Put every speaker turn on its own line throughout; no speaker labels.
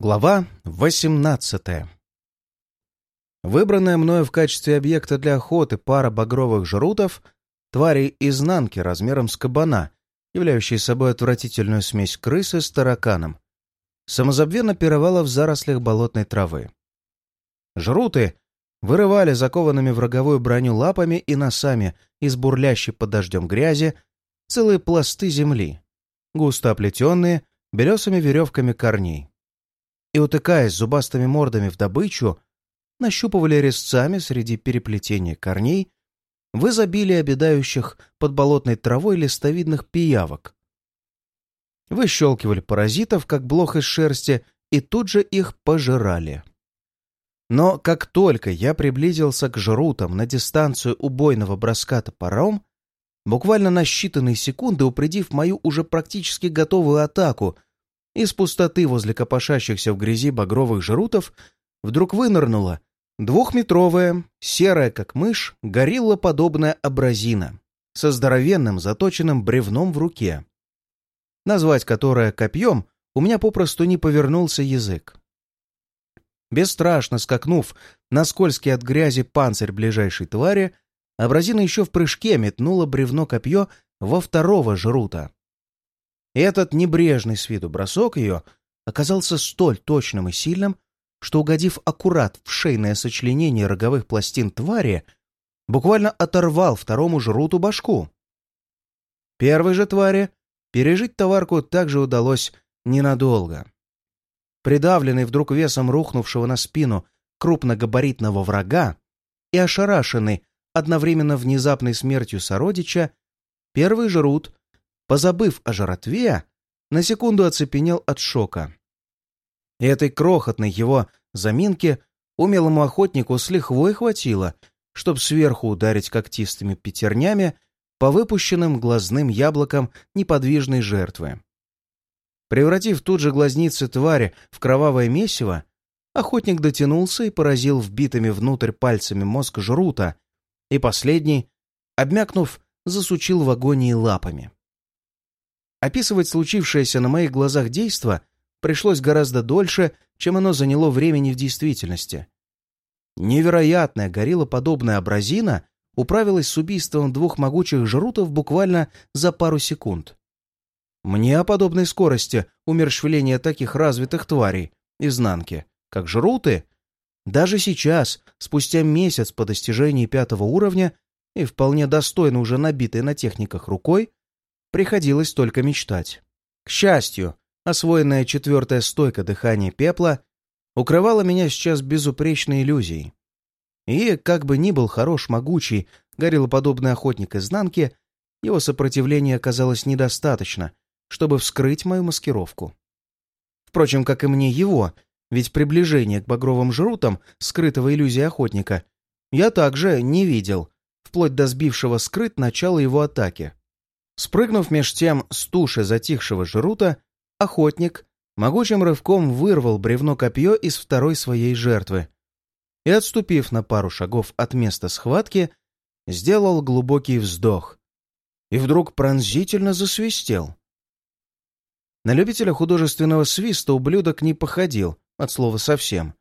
Глава 18 Выбранная мною в качестве объекта для охоты пара багровых жрутов, тварей изнанки размером с кабана, являющие собой отвратительную смесь крысы с тараканом, самозабвенно пировала в зарослях болотной травы. Жруты вырывали закованными в роговую броню лапами и носами из бурлящей под дождем грязи целые пласты земли, густо оплетенные белесыми веревками корней и, утыкаясь зубастыми мордами в добычу, нащупывали резцами среди переплетения корней в изобилии обедающих под болотной травой листовидных пиявок. Выщелкивали паразитов, как блох из шерсти, и тут же их пожирали. Но как только я приблизился к жрутам на дистанцию убойного броска топором, буквально на считанные секунды упредив мою уже практически готовую атаку из пустоты возле копошащихся в грязи багровых жрутов вдруг вынырнула двухметровая, серая как мышь, гориллоподобная абразина со здоровенным заточенным бревном в руке, назвать которое копьем у меня попросту не повернулся язык. Бесстрашно скакнув на скользкий от грязи панцирь ближайшей твари, абразина еще в прыжке метнула бревно-копье во второго жрута. Этот небрежный с виду бросок ее оказался столь точным и сильным, что, угодив аккурат в шейное сочленение роговых пластин твари, буквально оторвал второму жруту башку. Первой же твари пережить товарку также удалось ненадолго. Придавленный вдруг весом рухнувшего на спину крупногабаритного врага и ошарашенный одновременно внезапной смертью сородича, первый жрут позабыв о жратве, на секунду оцепенел от шока. И этой крохотной его заминки умелому охотнику с лихвой хватило, чтобы сверху ударить когтистыми пятернями по выпущенным глазным яблокам неподвижной жертвы. Превратив тут же глазницы твари в кровавое месиво, охотник дотянулся и поразил вбитыми внутрь пальцами мозг жрута, и последний, обмякнув, засучил в агонии лапами. Описывать случившееся на моих глазах действо пришлось гораздо дольше, чем оно заняло времени в действительности. Невероятная гориллоподобная абразина управилась с убийством двух могучих жрутов буквально за пару секунд. Мне о подобной скорости умерщвления таких развитых тварей, изнанки, как жруты, даже сейчас, спустя месяц по достижении пятого уровня и вполне достойно уже набитой на техниках рукой, приходилось только мечтать. К счастью, освоенная четвертая стойка дыхания пепла укрывала меня сейчас безупречной иллюзией. И, как бы ни был хорош, могучий, гориллоподобный охотник изнанки, его сопротивления оказалось недостаточно, чтобы вскрыть мою маскировку. Впрочем, как и мне его, ведь приближение к багровым жрутам скрытого иллюзии охотника я также не видел, вплоть до сбившего скрыт начала его атаки. Спрыгнув меж тем с туши затихшего жрута, охотник могучим рывком вырвал бревно-копье из второй своей жертвы и, отступив на пару шагов от места схватки, сделал глубокий вздох и вдруг пронзительно засвистел. На любителя художественного свиста ублюдок не походил, от слова совсем.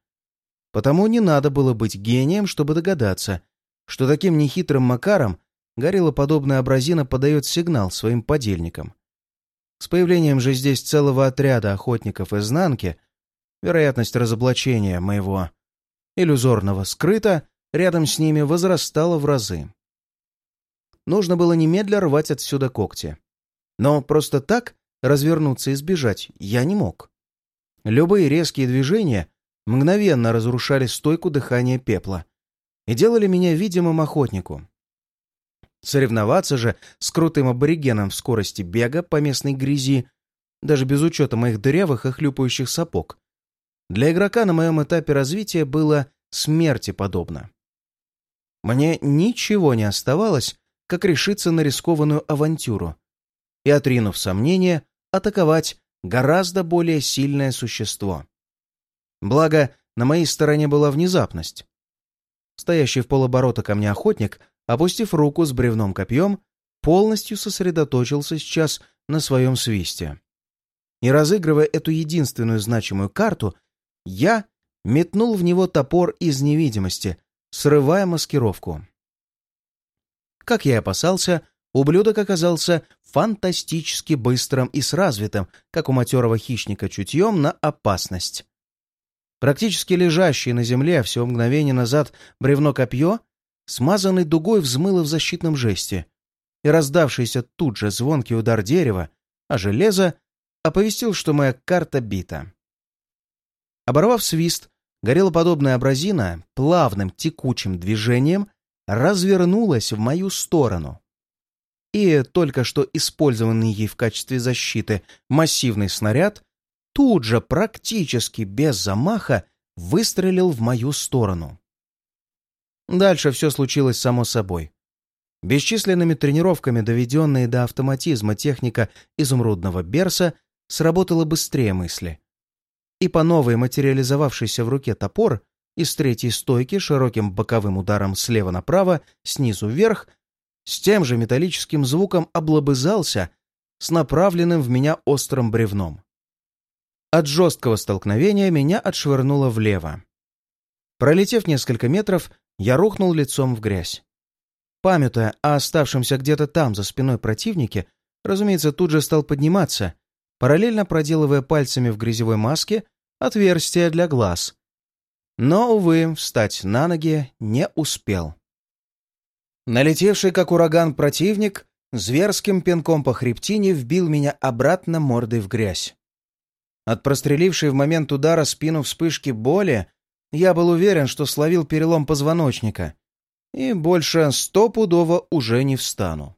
Потому не надо было быть гением, чтобы догадаться, что таким нехитрым макаром гориллоподобная абразина подает сигнал своим подельникам. С появлением же здесь целого отряда охотников изнанки, вероятность разоблачения моего иллюзорного скрыта рядом с ними возрастала в разы. Нужно было немедля рвать отсюда когти. Но просто так развернуться и сбежать я не мог. Любые резкие движения мгновенно разрушали стойку дыхания пепла и делали меня видимым охотнику. Соревноваться же с крутым аборигеном в скорости бега по местной грязи, даже без учета моих дырявых и хлюпающих сапог, для игрока на моем этапе развития было смерти подобно. Мне ничего не оставалось, как решиться на рискованную авантюру и, отринув сомнения, атаковать гораздо более сильное существо. Благо, на моей стороне была внезапность. Стоящий в полоборота ко мне охотник опустив руку с бревном копьем, полностью сосредоточился сейчас на своем свисте. И разыгрывая эту единственную значимую карту, я метнул в него топор из невидимости, срывая маскировку. Как я и опасался, ублюдок оказался фантастически быстрым и с развитым, как у матерого хищника, чутьем на опасность. Практически лежащее на земле всего мгновение назад бревно-копье, смазанный дугой взмыло в защитном жесте, и раздавшийся тут же звонкий удар дерева, а железо оповестил, что моя карта бита. Оборвав свист, горелоподобная абразина плавным текучим движением развернулась в мою сторону. И только что использованный ей в качестве защиты массивный снаряд тут же практически без замаха выстрелил в мою сторону. Дальше все случилось само собой. Бесчисленными тренировками, доведенная до автоматизма техника изумрудного берса, сработала быстрее мысли. И по новой материализовавшийся в руке топор из третьей стойки широким боковым ударом слева направо, снизу вверх, с тем же металлическим звуком облобызался с направленным в меня острым бревном. От жесткого столкновения меня отшвырнуло влево. Пролетев несколько метров, я рухнул лицом в грязь. Памятуя о оставшемся где-то там за спиной противнике, разумеется, тут же стал подниматься, параллельно проделывая пальцами в грязевой маске отверстие для глаз. Но, увы, встать на ноги не успел. Налетевший, как ураган, противник зверским пинком по хребтине вбил меня обратно мордой в грязь. От прострелившей в момент удара спину вспышки боли я был уверен, что словил перелом позвоночника и больше стопудово уже не встану.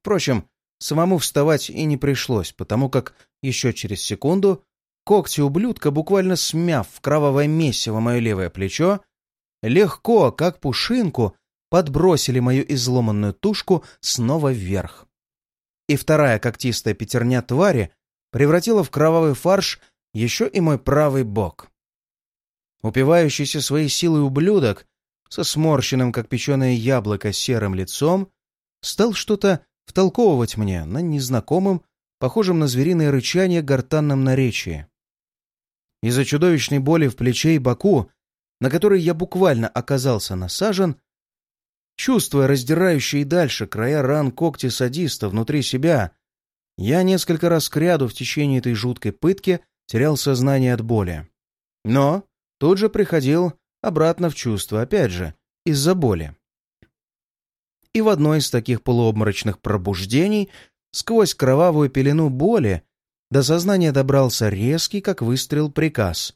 Впрочем, самому вставать и не пришлось, потому как еще через секунду когти ублюдка, буквально смяв в кровавое месиво мое левое плечо, легко, как пушинку, подбросили мою изломанную тушку снова вверх. И вторая когтистая пятерня твари превратила в кровавый фарш еще и мой правый бок. Упивающийся своей силой ублюдок со сморщенным, как печеное яблоко, серым лицом стал что-то втолковывать мне на незнакомом, похожем на звериное рычание гортанном наречии. Из-за чудовищной боли в плече и боку, на которой я буквально оказался насажен, чувствуя раздирающие дальше края ран когти садиста внутри себя, я несколько раз кряду в течение этой жуткой пытки терял сознание от боли. Но тут же приходил обратно в чувство, опять же, из-за боли. И в одно из таких полуобморочных пробуждений, сквозь кровавую пелену боли, до сознания добрался резкий, как выстрел, приказ.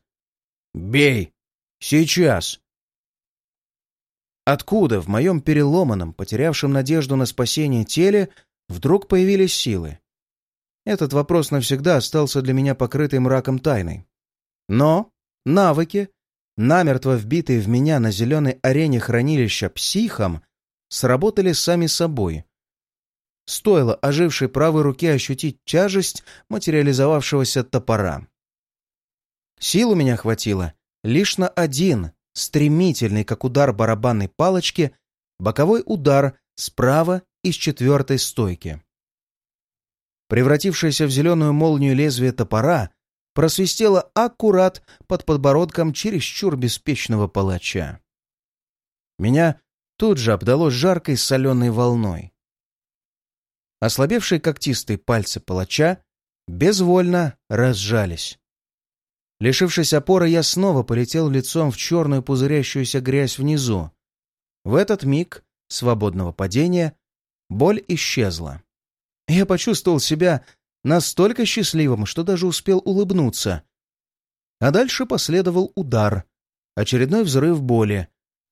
«Бей! Сейчас!» Откуда в моем переломанном, потерявшем надежду на спасение теле, вдруг появились силы? Этот вопрос навсегда остался для меня покрытый мраком тайной. Но навыки, намертво вбитые в меня на зеленой арене хранилища психом, сработали сами собой. Стоило ожившей правой руке ощутить тяжесть материализовавшегося топора. Сил у меня хватило лишь на один, стремительный, как удар барабанной палочки, боковой удар справа из четвертой стойки превратившееся в зеленую молнию лезвие топора, просвистело аккурат под подбородком чересчур беспечного палача. Меня тут же обдало жаркой соленой волной. Ослабевшие когтистые пальцы палача безвольно разжались. Лишившись опоры, я снова полетел лицом в черную пузырящуюся грязь внизу. В этот миг свободного падения боль исчезла. Я почувствовал себя настолько счастливым, что даже успел улыбнуться. А дальше последовал удар, очередной взрыв боли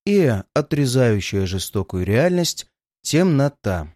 и, отрезающая жестокую реальность, темнота.